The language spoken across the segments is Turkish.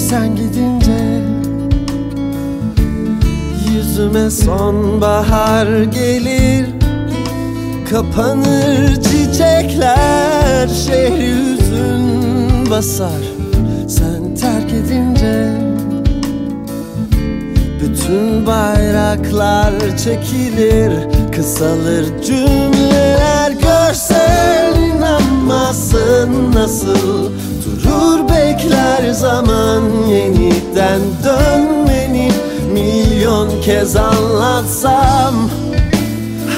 sen gidince Yüzüme sonbahar gelir Kapanır çiçekler Şehri hüzün basar. Sen terk edince Bütün bayraklar çekilir Kısalır Görsen inanmazsın nasıl. Durur bekler zaman yeniden. Dönmeni Milyon kez anlatsam.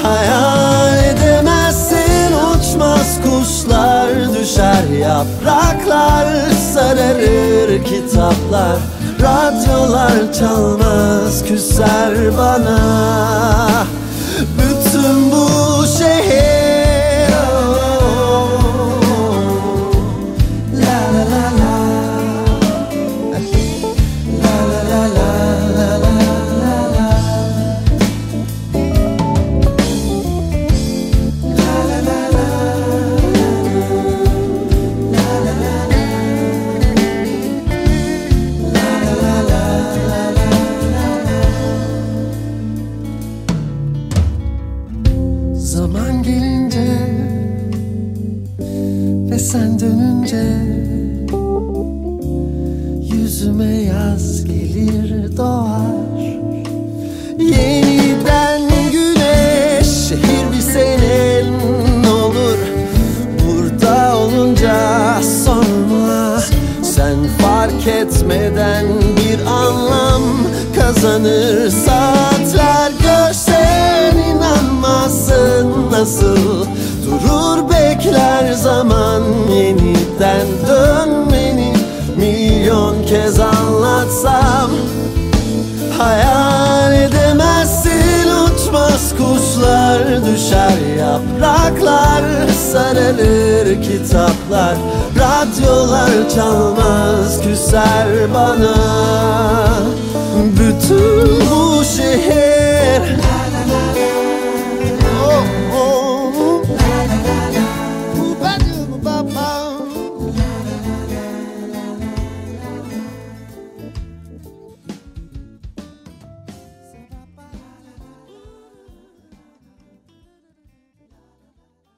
Hayal edemezsin uçmaz kuşlar. Düşer yapraklar sararır kitaplar. Radyolar çalmaz küser bana Zaman gelince ve sen dönünce Yüzüme yaz gelir doğar. Yeniden güneş şehir bir senin olur. Burada olunca sorma Sen fark etmeden bir anlam kazanır. Saatler görsen yeniden dönmeni Milyon kez anlatsam. Hayal edemezsin uçmaz kuşlar Düşer yapraklar sararır kitaplar. Radyolar çalmaz küser bana. Bütün bu şehir